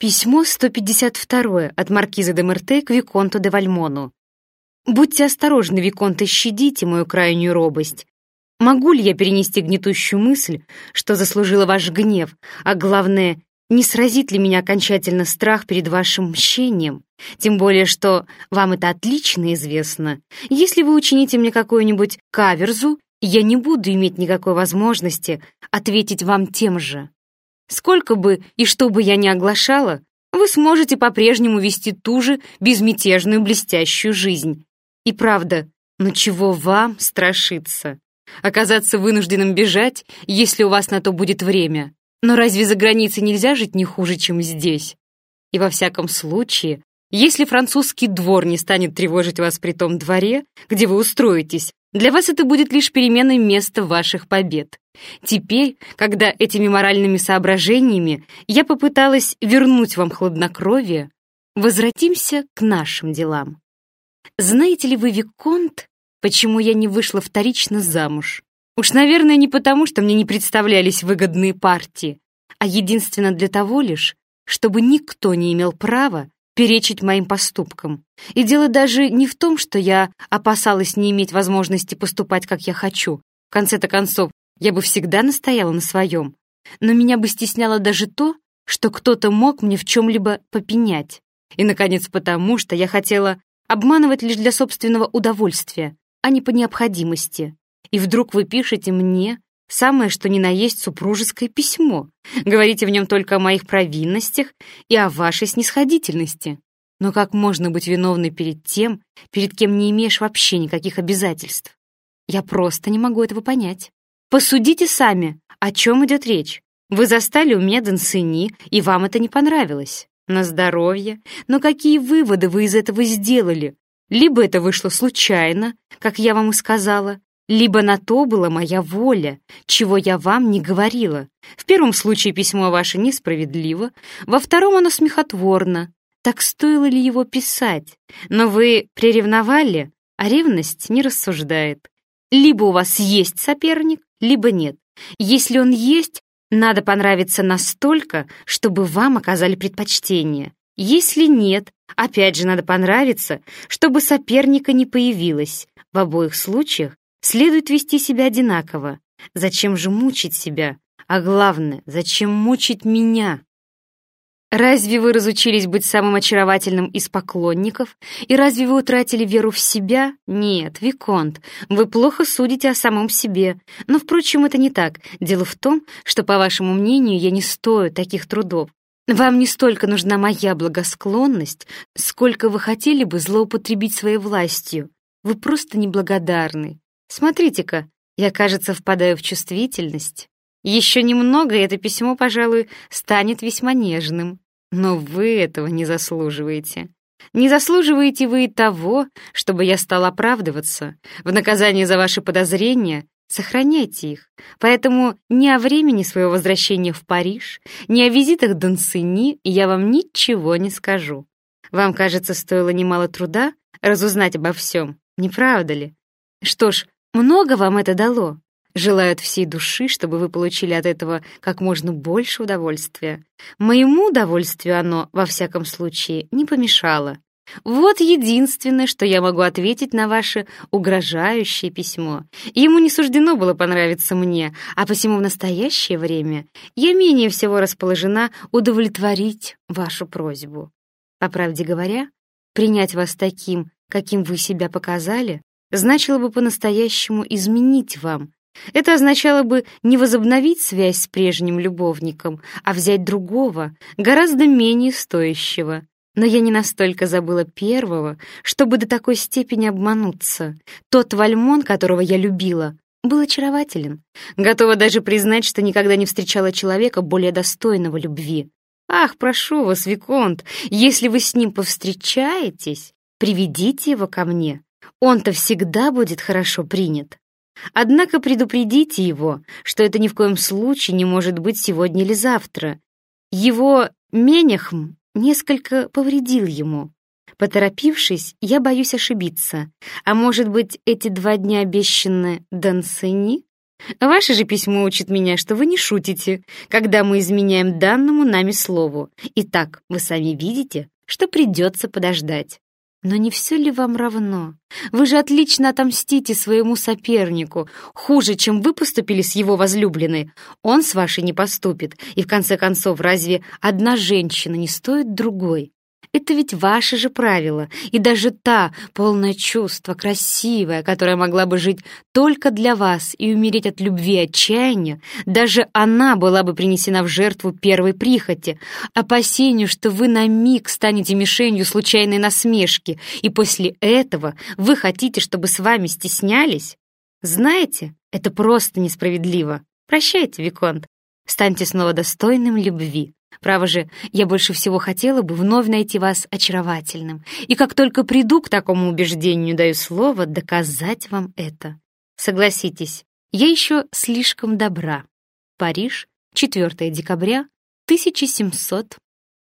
Письмо 152 от маркиза де Мерте к Виконту де Вальмону. «Будьте осторожны, Виконт, и щадите мою крайнюю робость. Могу ли я перенести гнетущую мысль, что заслужила ваш гнев, а главное, не сразит ли меня окончательно страх перед вашим мщением? Тем более, что вам это отлично известно. Если вы учините мне какую-нибудь каверзу, я не буду иметь никакой возможности ответить вам тем же». Сколько бы и что бы я ни оглашала, вы сможете по-прежнему вести ту же безмятежную блестящую жизнь. И правда, но чего вам страшиться? Оказаться вынужденным бежать, если у вас на то будет время. Но разве за границей нельзя жить не хуже, чем здесь? И во всяком случае, если французский двор не станет тревожить вас при том дворе, где вы устроитесь, для вас это будет лишь переменой места ваших побед. Теперь, когда этими моральными соображениями я попыталась вернуть вам хладнокровие, возвратимся к нашим делам. Знаете ли вы, Виконт, почему я не вышла вторично замуж? Уж, наверное, не потому, что мне не представлялись выгодные партии, а единственно для того лишь, чтобы никто не имел права перечить моим поступкам. И дело даже не в том, что я опасалась не иметь возможности поступать, как я хочу. В конце-то концов, я бы всегда настояла на своем. Но меня бы стесняло даже то, что кто-то мог мне в чем-либо попенять. И, наконец, потому, что я хотела обманывать лишь для собственного удовольствия, а не по необходимости. И вдруг вы пишете мне Самое, что ни на есть супружеское письмо. Говорите в нем только о моих провинностях и о вашей снисходительности. Но как можно быть виновной перед тем, перед кем не имеешь вообще никаких обязательств? Я просто не могу этого понять. Посудите сами, о чем идет речь. Вы застали у меня Дансини, и вам это не понравилось. На здоровье. Но какие выводы вы из этого сделали? Либо это вышло случайно, как я вам и сказала, либо на то была моя воля, чего я вам не говорила. В первом случае письмо ваше несправедливо, во втором оно смехотворно. Так стоило ли его писать? Но вы приревновали, а ревность не рассуждает. Либо у вас есть соперник, либо нет. Если он есть, надо понравиться настолько, чтобы вам оказали предпочтение. Если нет, опять же надо понравиться, чтобы соперника не появилось. В обоих случаях Следует вести себя одинаково. Зачем же мучить себя? А главное, зачем мучить меня? Разве вы разучились быть самым очаровательным из поклонников? И разве вы утратили веру в себя? Нет, Виконт, вы плохо судите о самом себе. Но, впрочем, это не так. Дело в том, что, по вашему мнению, я не стою таких трудов. Вам не столько нужна моя благосклонность, сколько вы хотели бы злоупотребить своей властью. Вы просто неблагодарны. Смотрите-ка, я, кажется, впадаю в чувствительность. Еще немного, и это письмо, пожалуй, станет весьма нежным. Но вы этого не заслуживаете. Не заслуживаете вы и того, чтобы я стал оправдываться. В наказание за ваши подозрения сохраняйте их. Поэтому ни о времени своего возвращения в Париж, ни о визитах Донцини я вам ничего не скажу. Вам, кажется, стоило немало труда разузнать обо всем, не правда ли? Что ж, много вам это дало? Желаю от всей души, чтобы вы получили от этого как можно больше удовольствия. Моему удовольствию оно, во всяком случае, не помешало. Вот единственное, что я могу ответить на ваше угрожающее письмо. Ему не суждено было понравиться мне, а посему в настоящее время я менее всего расположена удовлетворить вашу просьбу. По правде говоря, принять вас таким, каким вы себя показали, значило бы по-настоящему изменить вам. Это означало бы не возобновить связь с прежним любовником, а взять другого, гораздо менее стоящего. Но я не настолько забыла первого, чтобы до такой степени обмануться. Тот Вальмон, которого я любила, был очарователен. Готова даже признать, что никогда не встречала человека более достойного любви. Ах, прошу вас, Виконт, если вы с ним повстречаетесь, приведите его ко мне. Он-то всегда будет хорошо принят. Однако предупредите его, что это ни в коем случае не может быть сегодня или завтра. Его Менехм несколько повредил ему. Поторопившись, я боюсь ошибиться. А может быть, эти два дня обещаны Дансени? Ваше же письмо учит меня, что вы не шутите, когда мы изменяем данному нами слову. Итак, вы сами видите, что придется подождать. Но не все ли вам равно? Вы же отлично отомстите своему сопернику. Хуже, чем вы поступили с его возлюбленной, он с вашей не поступит. И в конце концов, разве одна женщина не стоит другой? Это ведь ваши же правила, и даже та, полное чувства, красивая, которая могла бы жить только для вас и умереть от любви и отчаяния, даже она была бы принесена в жертву первой прихоти, опасению, что вы на миг станете мишенью случайной насмешки, и после этого вы хотите, чтобы с вами стеснялись? Знаете, это просто несправедливо. Прощайте, Виконт. Станьте снова достойным любви. Право же, я больше всего хотела бы вновь найти вас очаровательным. И как только приду к такому убеждению, даю слово доказать вам это. Согласитесь, я еще слишком добра. Париж, 4 декабря 1700